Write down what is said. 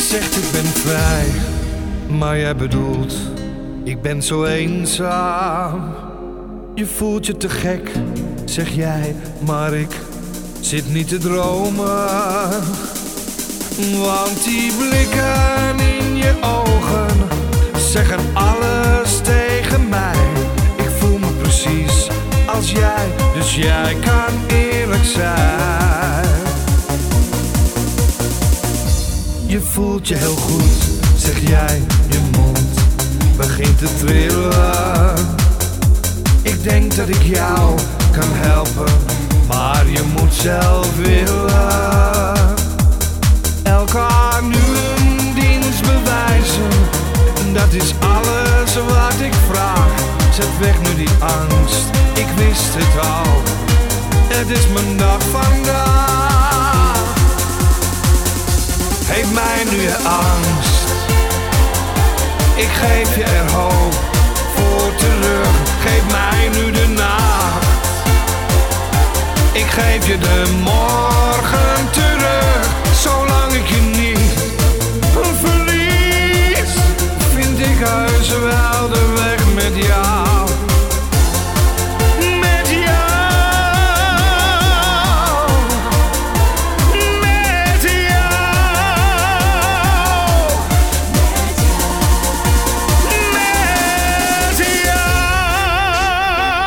zegt ik ben vrij, maar jij bedoelt ik ben zo eenzaam. Je voelt je te gek, zeg jij, maar ik zit niet te dromen. Want die blikken in je ogen zeggen alles tegen mij. Ik voel me precies als jij, dus jij kan eerlijk zijn. Je voelt je heel goed, zeg jij, je mond begint te trillen. Ik denk dat ik jou kan helpen, maar je moet zelf willen. Elkaar nu een dienst bewijzen, dat is alles wat ik vraag. Zet weg nu die angst, ik wist het al, het is mijn dag vandaag. Mij nu je angst. Ik geef je er hoop voor terug. Geef mij nu de nacht. Ik geef je de morgen terug.